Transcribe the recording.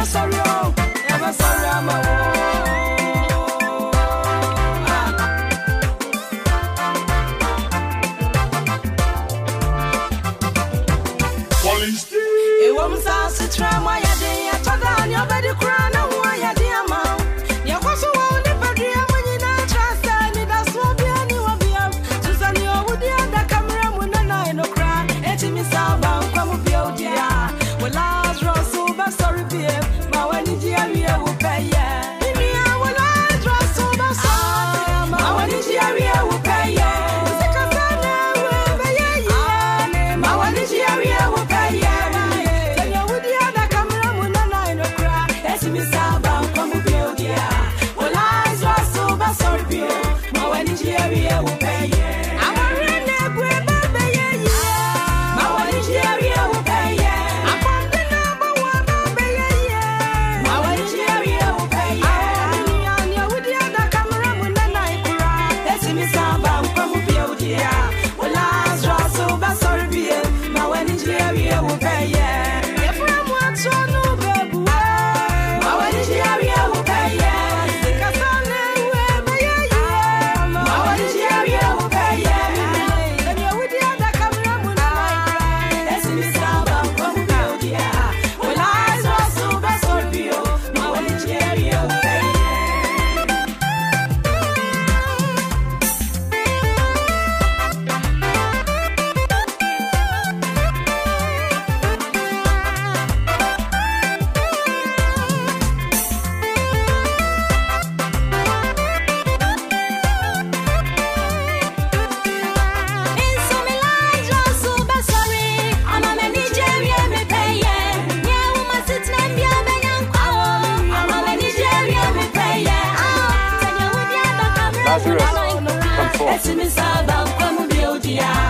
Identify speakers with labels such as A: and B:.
A: Never sorry, oh, never sorry, I'm a Police. It ye bi ye wo.
B: Simi Sabang kwa mudi odiaa